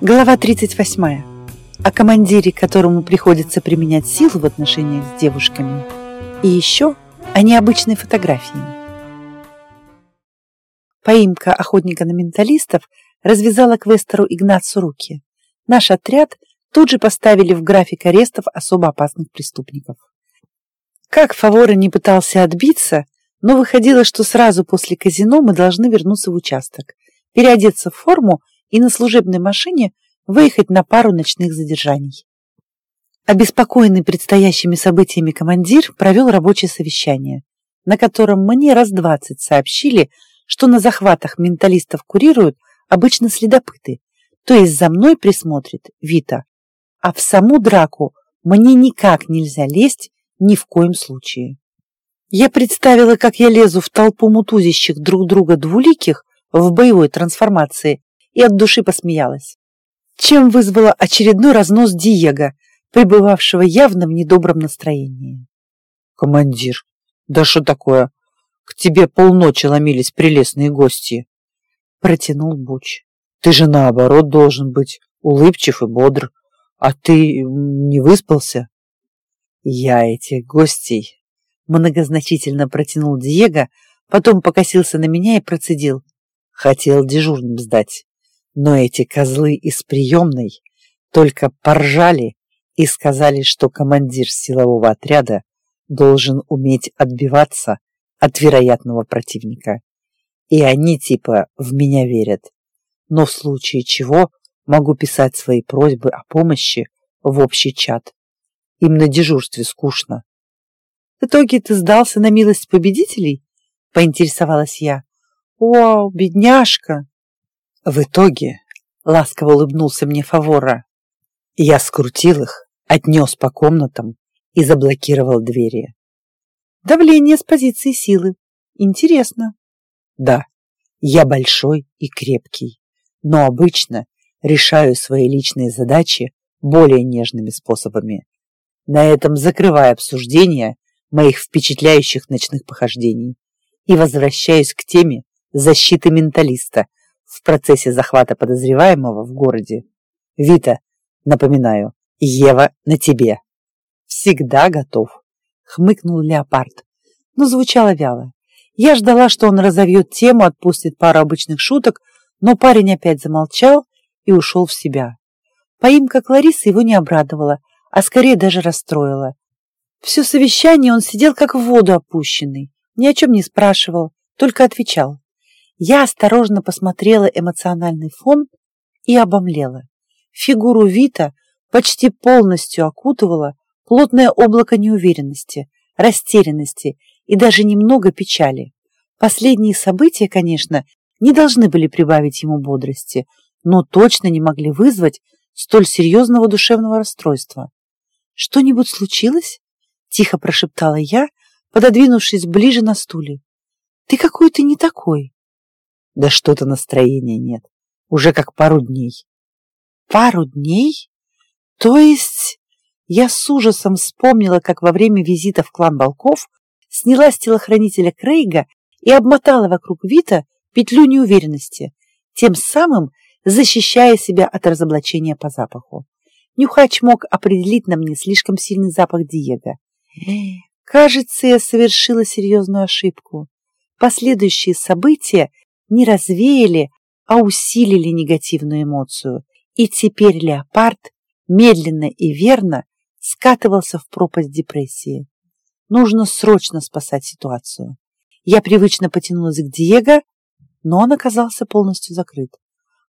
Глава 38. О командире, которому приходится применять силу в отношениях с девушками. И еще о необычной фотографии. Поимка охотника на менталистов развязала квестеру Игнацу руки. Наш отряд тут же поставили в график арестов особо опасных преступников. Как Фавора не пытался отбиться, но выходило, что сразу после казино мы должны вернуться в участок, переодеться в форму и на служебной машине выехать на пару ночных задержаний. Обеспокоенный предстоящими событиями командир провел рабочее совещание, на котором мне раз двадцать сообщили, что на захватах менталистов курируют обычно следопыты, то есть за мной присмотрит Вита, а в саму драку мне никак нельзя лезть ни в коем случае. Я представила, как я лезу в толпу мутузящих друг друга двуликих в боевой трансформации и от души посмеялась, чем вызвала очередной разнос Диего, пребывавшего явно в недобром настроении. «Командир, да что такое? К тебе полночи ломились прелестные гости!» Протянул Буч. «Ты же наоборот должен быть улыбчив и бодр, а ты не выспался?» «Я этих гостей Многозначительно протянул Диего, потом покосился на меня и процедил. Хотел дежурным сдать. Но эти козлы из приемной только поржали и сказали, что командир силового отряда должен уметь отбиваться от вероятного противника. И они типа в меня верят. Но в случае чего могу писать свои просьбы о помощи в общий чат. Им на дежурстве скучно. В итоге ты сдался на милость победителей? Поинтересовалась я. Вау, бедняжка! В итоге, ласково улыбнулся мне Фавора, я скрутил их, отнес по комнатам и заблокировал двери. Давление с позиции силы. Интересно. Да, я большой и крепкий, но обычно решаю свои личные задачи более нежными способами. На этом закрывая обсуждение моих впечатляющих ночных похождений и возвращаюсь к теме защиты менталиста в процессе захвата подозреваемого в городе. Вита, напоминаю, Ева на тебе. Всегда готов, хмыкнул леопард, но звучало вяло. Я ждала, что он разовьет тему, отпустит пару обычных шуток, но парень опять замолчал и ушел в себя. Поимка Кларисы его не обрадовала, а скорее даже расстроила. Все совещание он сидел как в воду опущенный, ни о чем не спрашивал, только отвечал. Я осторожно посмотрела эмоциональный фон и обомлела. Фигуру Вита почти полностью окутывало плотное облако неуверенности, растерянности и даже немного печали. Последние события, конечно, не должны были прибавить ему бодрости, но точно не могли вызвать столь серьезного душевного расстройства. Что-нибудь случилось? Тихо прошептала я, пододвинувшись ближе на стуле. Ты какой-то не такой. Да что-то настроения нет. Уже как пару дней. Пару дней? То есть... Я с ужасом вспомнила, как во время визита в клан Волков сняла с телохранителя Крейга и обмотала вокруг Вита петлю неуверенности, тем самым защищая себя от разоблачения по запаху. Нюхач мог определить на мне слишком сильный запах Диего. Кажется, я совершила серьезную ошибку. Последующие события не развеяли, а усилили негативную эмоцию. И теперь леопард медленно и верно скатывался в пропасть депрессии. Нужно срочно спасать ситуацию. Я привычно потянулась к Диего, но он оказался полностью закрыт.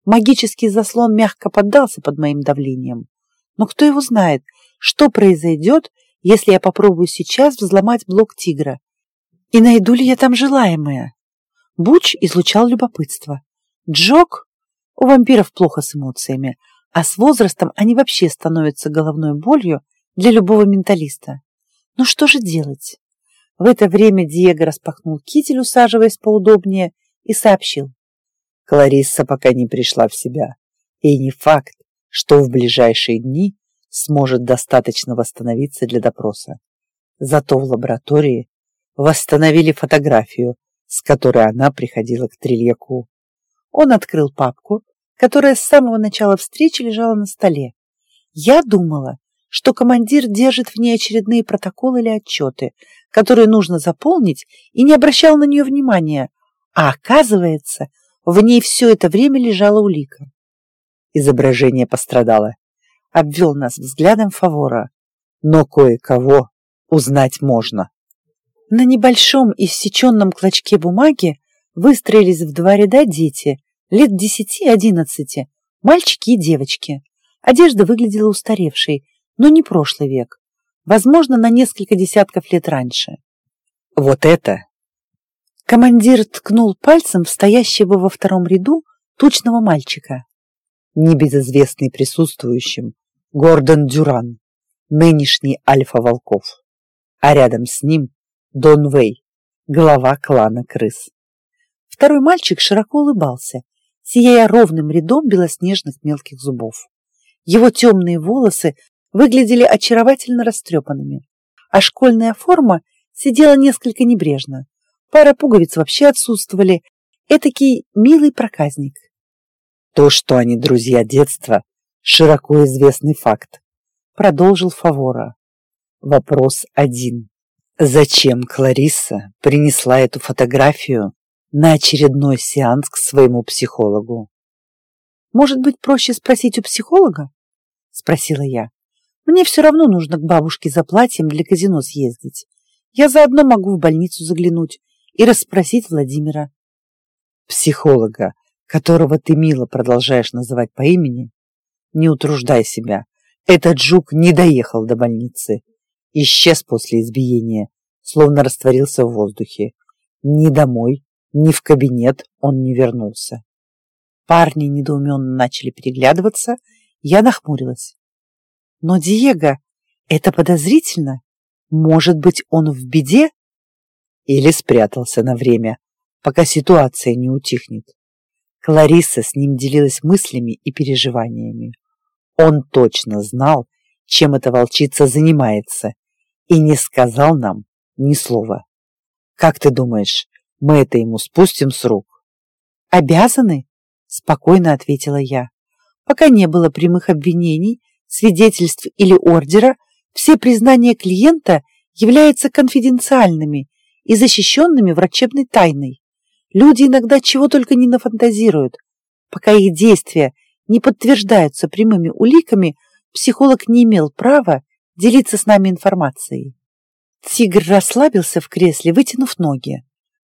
Магический заслон мягко поддался под моим давлением. Но кто его знает, что произойдет, если я попробую сейчас взломать блок тигра? И найду ли я там желаемое? Буч излучал любопытство. Джок? У вампиров плохо с эмоциями, а с возрастом они вообще становятся головной болью для любого менталиста. Ну что же делать? В это время Диего распахнул китель, усаживаясь поудобнее, и сообщил. Кларисса пока не пришла в себя. И не факт, что в ближайшие дни сможет достаточно восстановиться для допроса. Зато в лаборатории восстановили фотографию, с которой она приходила к Трильяку. Он открыл папку, которая с самого начала встречи лежала на столе. Я думала, что командир держит в ней очередные протоколы или отчеты, которые нужно заполнить, и не обращал на нее внимания, а оказывается, в ней все это время лежала улика. Изображение пострадало. Обвел нас взглядом Фавора. Но кое-кого узнать можно. На небольшом иссеченном клочке бумаги выстроились в два ряда дети, лет десяти-одиннадцати, мальчики и девочки. Одежда выглядела устаревшей, но не прошлый век, возможно, на несколько десятков лет раньше. Вот это! Командир ткнул пальцем в стоящего во втором ряду тучного мальчика. Небезызвестный присутствующим Гордон Дюран, нынешний альфа волков, а рядом с ним Дон Вэй, глава клана крыс. Второй мальчик широко улыбался, сияя ровным рядом белоснежных мелких зубов. Его темные волосы выглядели очаровательно растрепанными, а школьная форма сидела несколько небрежно. Пара пуговиц вообще отсутствовали. Этакий милый проказник. То, что они друзья детства, широко известный факт, продолжил Фавора. Вопрос один. Зачем Кларисса принесла эту фотографию на очередной сеанс к своему психологу? Может быть, проще спросить у психолога? Спросила я. Мне все равно нужно к бабушке за платьем для казино съездить. Я заодно могу в больницу заглянуть и расспросить Владимира. Психолога, которого ты мило продолжаешь называть по имени, не утруждай себя. Этот жук не доехал до больницы. Исчез после избиения, словно растворился в воздухе. Ни домой, ни в кабинет он не вернулся. Парни недоуменно начали переглядываться, я нахмурилась. Но Диего, это подозрительно. Может быть, он в беде? Или спрятался на время, пока ситуация не утихнет. Клариса с ним делилась мыслями и переживаниями. Он точно знал, чем эта волчица занимается, и не сказал нам ни слова. Как ты думаешь, мы это ему спустим с рук? Обязаны? Спокойно ответила я. Пока не было прямых обвинений, свидетельств или ордера, все признания клиента являются конфиденциальными и защищенными врачебной тайной. Люди иногда чего только не нафантазируют. Пока их действия не подтверждаются прямыми уликами, психолог не имел права делиться с нами информацией. Тигр расслабился в кресле, вытянув ноги.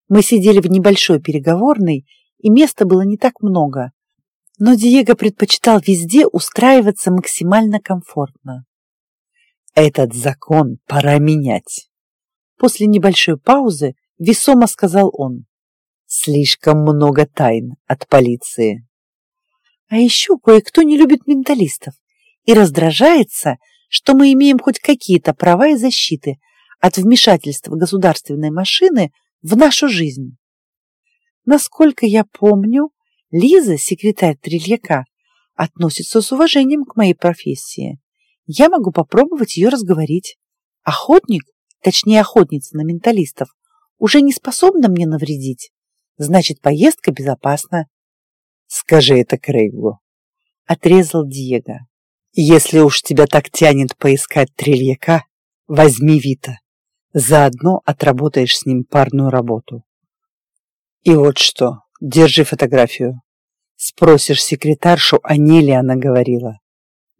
Мы сидели в небольшой переговорной, и места было не так много, но Диего предпочитал везде устраиваться максимально комфортно. «Этот закон пора менять», — после небольшой паузы весомо сказал он. «Слишком много тайн от полиции». А еще кое-кто не любит менталистов и раздражается, что мы имеем хоть какие-то права и защиты от вмешательства государственной машины в нашу жизнь. Насколько я помню, Лиза, секретарь Трильяка, относится с уважением к моей профессии. Я могу попробовать ее разговорить. Охотник, точнее охотница на менталистов, уже не способна мне навредить. Значит, поездка безопасна. Скажи это Крейгу. Отрезал Диего. Если уж тебя так тянет поискать Трильяка, возьми Вита. Заодно отработаешь с ним парную работу. И вот что, держи фотографию. Спросишь секретаршу, о ней ли она говорила.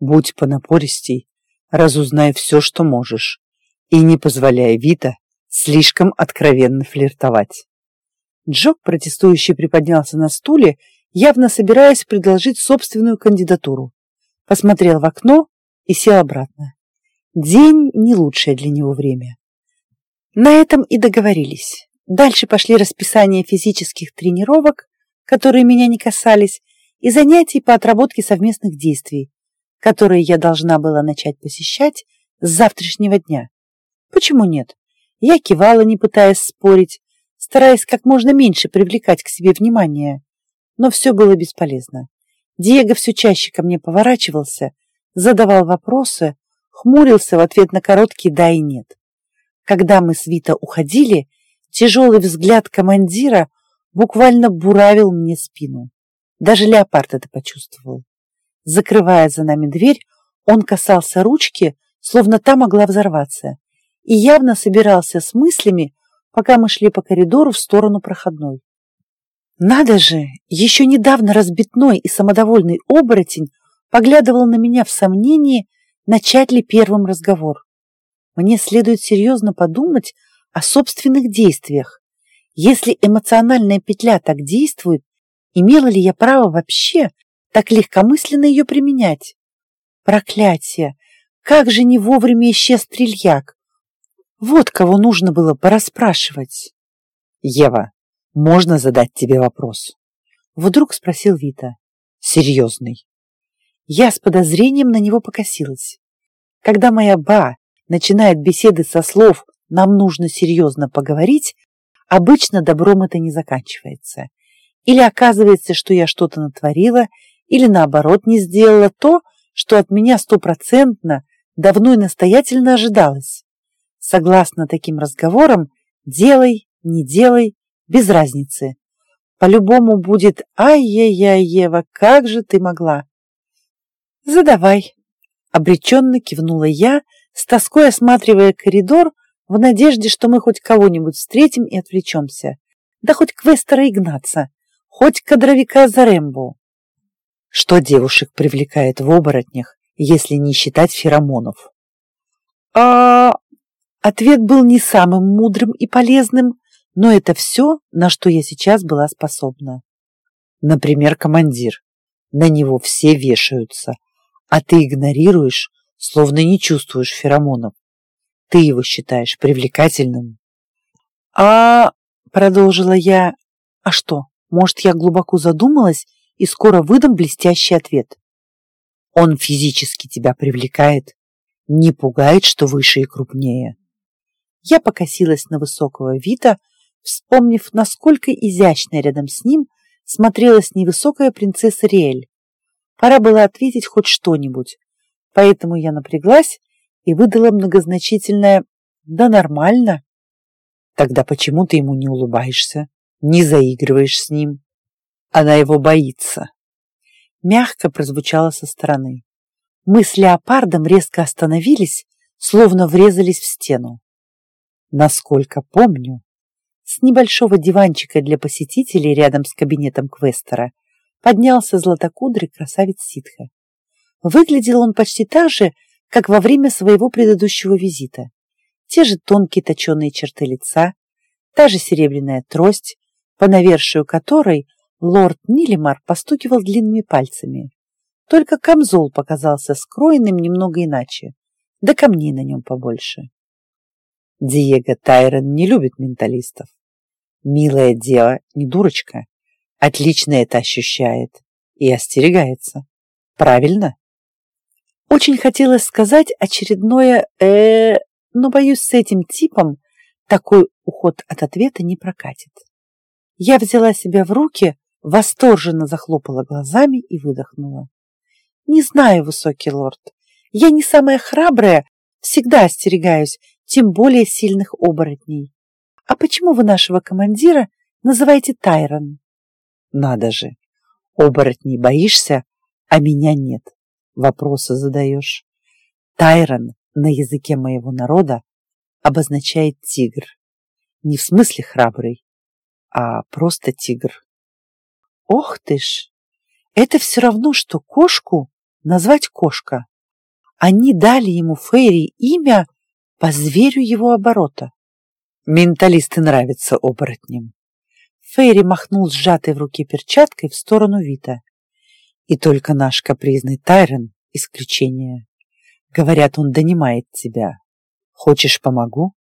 Будь понапористей, разузнай все, что можешь, и не позволяй Вита слишком откровенно флиртовать. Джок, протестующий, приподнялся на стуле, явно собираясь предложить собственную кандидатуру. Посмотрел в окно и сел обратно. День не лучшее для него время. На этом и договорились. Дальше пошли расписания физических тренировок, которые меня не касались, и занятий по отработке совместных действий, которые я должна была начать посещать с завтрашнего дня. Почему нет? Я кивала, не пытаясь спорить, стараясь как можно меньше привлекать к себе внимание. Но все было бесполезно. Диего все чаще ко мне поворачивался, задавал вопросы, хмурился в ответ на короткий «да» и «нет». Когда мы с Вита уходили, тяжелый взгляд командира буквально буравил мне спину. Даже леопард это почувствовал. Закрывая за нами дверь, он касался ручки, словно та могла взорваться, и явно собирался с мыслями, пока мы шли по коридору в сторону проходной. Надо же, еще недавно разбитной и самодовольный оборотень поглядывал на меня в сомнении, начать ли первым разговор. Мне следует серьезно подумать о собственных действиях. Если эмоциональная петля так действует, имела ли я право вообще так легкомысленно ее применять? Проклятие! Как же не вовремя исчез стрельяк! Вот кого нужно было порасспрашивать. Ева, можно задать тебе вопрос? Вдруг спросил Вита. Серьезный. Я с подозрением на него покосилась. Когда моя ба начинает беседы со слов «нам нужно серьезно поговорить», обычно добром это не заканчивается. Или оказывается, что я что-то натворила, или наоборот не сделала то, что от меня стопроцентно давно и настоятельно ожидалось. Согласно таким разговорам, делай, не делай, без разницы. По-любому будет «Ай-яй-яй, Ева, как же ты могла?» «Задавай», — обреченно кивнула я, с тоской осматривая коридор в надежде, что мы хоть кого-нибудь встретим и отвлечемся. Да хоть квестера Игнаца, хоть кадровика Зарембу. Что девушек привлекает в оборотнях, если не считать феромонов? А ответ был не самым мудрым и полезным, но это все, на что я сейчас была способна. Например, командир. На него все вешаются, а ты игнорируешь, словно не чувствуешь феромонов. Ты его считаешь привлекательным. А, продолжила я, а что, может, я глубоко задумалась и скоро выдам блестящий ответ. Он физически тебя привлекает, не пугает, что выше и крупнее. Я покосилась на высокого Вита, вспомнив, насколько изящно рядом с ним смотрелась невысокая принцесса Риэль. Пора было ответить хоть что-нибудь, поэтому я напряглась и выдала многозначительное «да нормально». Тогда почему ты ему не улыбаешься, не заигрываешь с ним? Она его боится. Мягко прозвучало со стороны. Мы с леопардом резко остановились, словно врезались в стену. Насколько помню, с небольшого диванчика для посетителей рядом с кабинетом Квестера поднялся златокудрый красавец ситха. Выглядел он почти так же, как во время своего предыдущего визита. Те же тонкие точеные черты лица, та же серебряная трость, по навершию которой лорд Нилимар постукивал длинными пальцами. Только камзол показался скроенным немного иначе, да камней на нем побольше. Диего Тайрон не любит менталистов. Милая дева, не дурочка, отлично это ощущает и остерегается. Правильно? Очень хотелось сказать очередное э, но боюсь, с этим типом такой уход от ответа не прокатит. Я взяла себя в руки, восторженно захлопала глазами и выдохнула. Не знаю, высокий лорд, я не самая храбрая, всегда остерегаюсь, тем более сильных оборотней. А почему вы нашего командира называете Тайрон? Надо же, оборотней боишься, а меня нет. Вопросы задаешь. Тайрон на языке моего народа обозначает тигр. Не в смысле храбрый, а просто тигр. Ох ты ж! Это все равно, что кошку назвать кошка. Они дали ему Фейри имя по зверю его оборота. Менталисты нравятся оборотням. Фейри махнул сжатой в руке перчаткой в сторону Вита. И только наш капризный Тайрон — исключение. Говорят, он донимает тебя. Хочешь, помогу?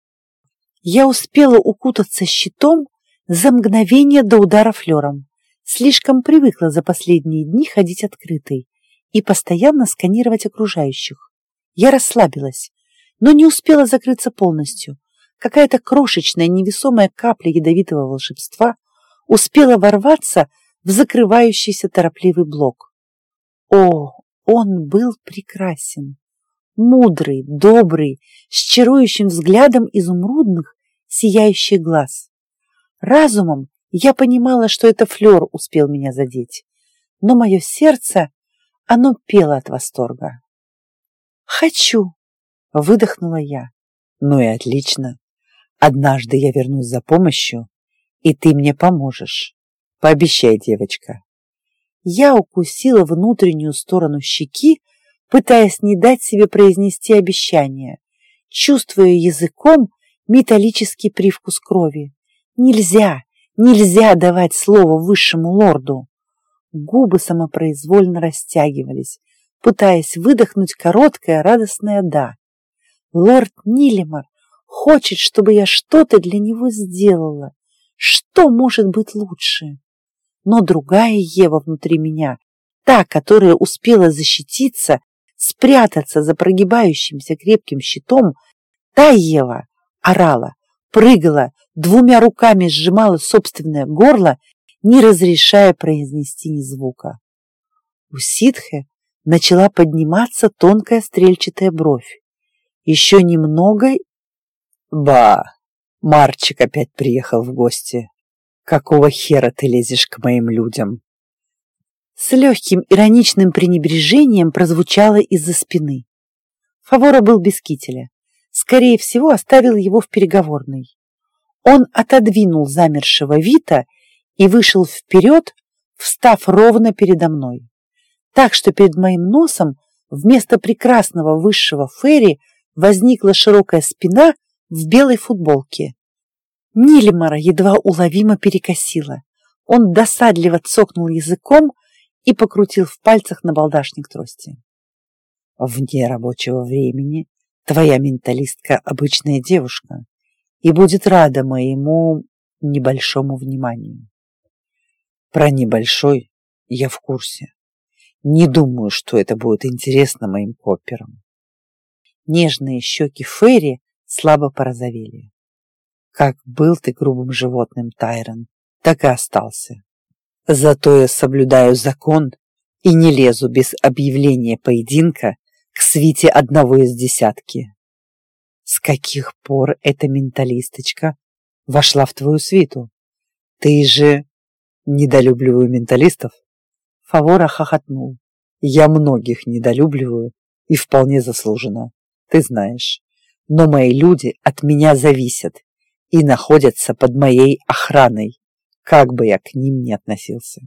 Я успела укутаться щитом за мгновение до удара флером. Слишком привыкла за последние дни ходить открытой и постоянно сканировать окружающих. Я расслабилась, но не успела закрыться полностью. Какая-то крошечная невесомая капля ядовитого волшебства успела ворваться в закрывающийся торопливый блок. О, он был прекрасен! Мудрый, добрый, с чарующим взглядом изумрудных, сияющих глаз. Разумом я понимала, что это флер успел меня задеть, но мое сердце, оно пело от восторга. «Хочу!» — выдохнула я. «Ну и отлично. Однажды я вернусь за помощью, и ты мне поможешь. Пообещай, девочка». Я укусила внутреннюю сторону щеки, пытаясь не дать себе произнести обещание, чувствуя языком металлический привкус крови. Нельзя, нельзя давать слово высшему лорду. Губы самопроизвольно растягивались, пытаясь выдохнуть короткое радостное «да». Лорд Нилимар хочет, чтобы я что-то для него сделала. Что может быть лучше? Но другая Ева внутри меня, та, которая успела защититься, спрятаться за прогибающимся крепким щитом, та Ева орала, прыгала, двумя руками сжимала собственное горло, не разрешая произнести ни звука. У ситхе начала подниматься тонкая стрельчатая бровь. Еще немного... Ба! Марчик опять приехал в гости. Какого хера ты лезешь к моим людям? С легким ироничным пренебрежением прозвучало из-за спины. Фавора был без кителя. Скорее всего, оставил его в переговорной. Он отодвинул замершего Вита и вышел вперед, встав ровно передо мной. Так что перед моим носом вместо прекрасного высшего Ферри возникла широкая спина в белой футболке. Нилимара едва уловимо перекосила. Он досадливо цокнул языком и покрутил в пальцах набалдашник трости. Вне рабочего времени твоя менталистка обычная девушка и будет рада моему небольшому вниманию. Про небольшой я в курсе. Не думаю, что это будет интересно моим копперам. Нежные щеки Ферри слабо порозовели. Как был ты грубым животным, Тайрон, так и остался. Зато я соблюдаю закон и не лезу без объявления поединка к свите одного из десятки. С каких пор эта менталисточка вошла в твою свиту? Ты же недолюбливаю менталистов? Фавора хохотнул. Я многих недолюбливаю и вполне заслуженно, ты знаешь. Но мои люди от меня зависят и находятся под моей охраной, как бы я к ним ни относился.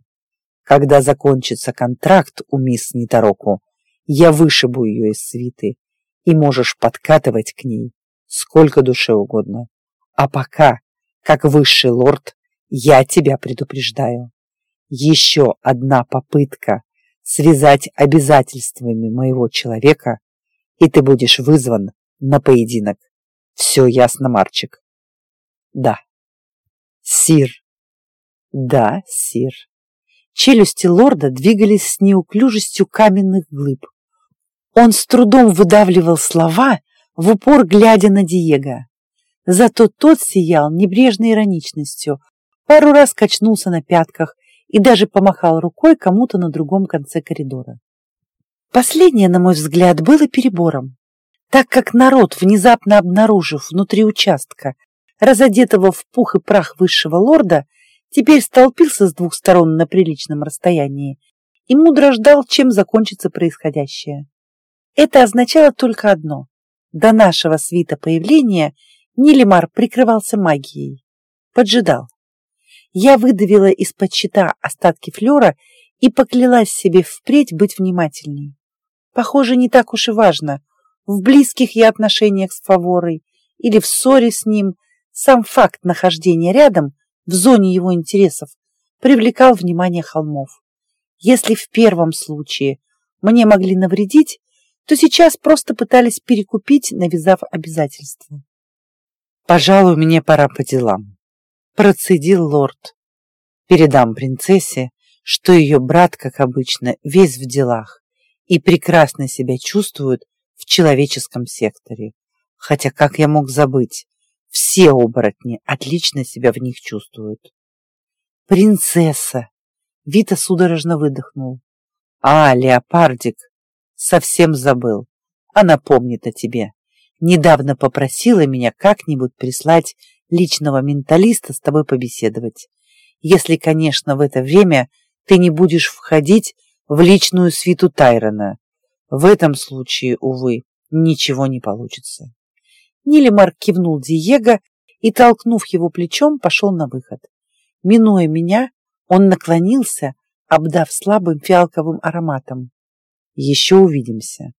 Когда закончится контракт у мисс Нитароку, я вышибу ее из свиты, и можешь подкатывать к ней сколько душе угодно. А пока, как высший лорд, я тебя предупреждаю. Еще одна попытка связать обязательствами моего человека, и ты будешь вызван на поединок. Все ясно, Марчик? Да. Сир. Да, сир. Челюсти лорда двигались с неуклюжестью каменных глыб. Он с трудом выдавливал слова, в упор глядя на Диего. Зато тот сиял небрежной ироничностью, пару раз качнулся на пятках и даже помахал рукой кому-то на другом конце коридора. Последнее, на мой взгляд, было перебором, так как народ, внезапно обнаружив внутри участка разодетого в пух и прах высшего лорда, теперь столпился с двух сторон на приличном расстоянии и мудро ждал, чем закончится происходящее. Это означало только одно. До нашего свита появления Нилимар прикрывался магией. Поджидал. Я выдавила из-под щита остатки флера и поклялась себе впредь быть внимательней. Похоже, не так уж и важно, в близких я отношениях с Фаворой или в ссоре с ним – сам факт нахождения рядом, в зоне его интересов, привлекал внимание холмов. Если в первом случае мне могли навредить, то сейчас просто пытались перекупить, навязав обязательства. «Пожалуй, мне пора по делам», — процедил лорд. «Передам принцессе, что ее брат, как обычно, весь в делах и прекрасно себя чувствует в человеческом секторе. Хотя как я мог забыть, все оборотни отлично себя в них чувствуют. «Принцесса!» Вита судорожно выдохнул. «А, леопардик! Совсем забыл. Она помнит о тебе. Недавно попросила меня как-нибудь прислать личного менталиста с тобой побеседовать. Если, конечно, в это время ты не будешь входить в личную свиту Тайрона. В этом случае, увы, ничего не получится. Нилимар кивнул Диего и, толкнув его плечом, пошел на выход. Минуя меня, он наклонился, обдав слабым фиалковым ароматом. Еще увидимся.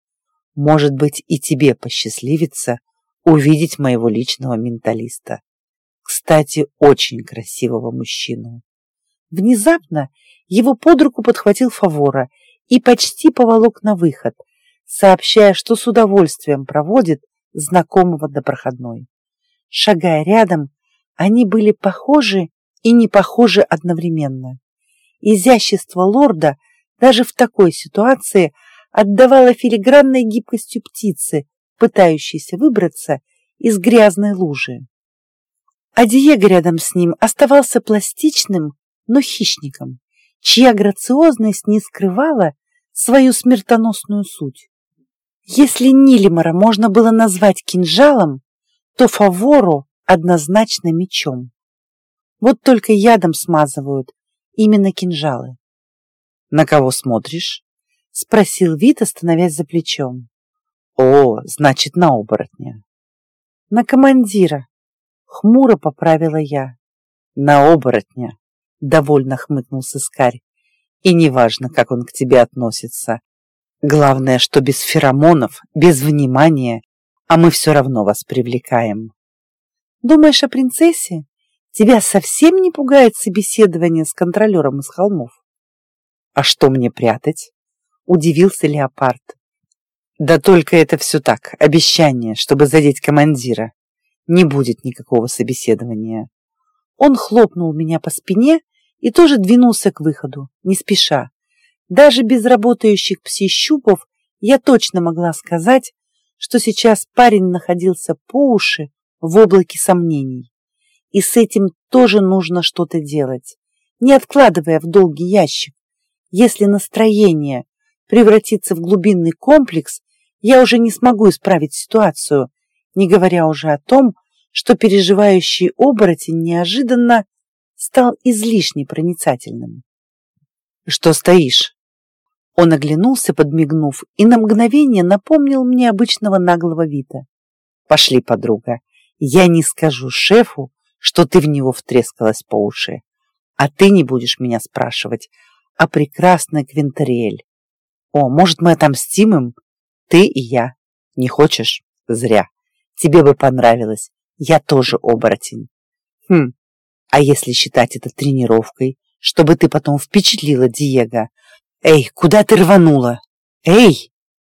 Может быть, и тебе посчастливится увидеть моего личного менталиста. Кстати, очень красивого мужчину. Внезапно его под руку подхватил Фавора и почти поволок на выход, сообщая, что с удовольствием проводит знакомого до проходной. Шагая рядом, они были похожи и не похожи одновременно. Изящество лорда даже в такой ситуации отдавало филигранной гибкостью птицы, пытающейся выбраться из грязной лужи. А Диего рядом с ним оставался пластичным, но хищником, чья грациозность не скрывала свою смертоносную суть. Если Нилимора можно было назвать кинжалом, то Фавору однозначно мечом. Вот только ядом смазывают именно кинжалы. «На кого смотришь?» — спросил Вит, становясь за плечом. «О, значит, на оборотня». «На командира», — хмуро поправила я. «На оборотня», — довольно хмыкнул сыскарь. «И неважно, как он к тебе относится. Главное, что без феромонов, без внимания, а мы все равно вас привлекаем». «Думаешь о принцессе?» Тебя совсем не пугает собеседование с контролером из холмов? А что мне прятать? Удивился леопард. Да только это все так, обещание, чтобы задеть командира. Не будет никакого собеседования. Он хлопнул меня по спине и тоже двинулся к выходу, не спеша. Даже без работающих пси-щупов я точно могла сказать, что сейчас парень находился по уши в облаке сомнений. И с этим тоже нужно что-то делать, не откладывая в долгий ящик. Если настроение превратится в глубинный комплекс, я уже не смогу исправить ситуацию, не говоря уже о том, что переживающий оборотень неожиданно стал излишне проницательным. «Что стоишь?» Он оглянулся, подмигнув, и на мгновение напомнил мне обычного наглого вида. «Пошли, подруга, я не скажу шефу, что ты в него втрескалась по уши. А ты не будешь меня спрашивать, а прекрасный Квинтериэль. О, может, мы отомстим им? Ты и я. Не хочешь? Зря. Тебе бы понравилось. Я тоже оборотень. Хм, а если считать это тренировкой, чтобы ты потом впечатлила Диего? Эй, куда ты рванула? Эй!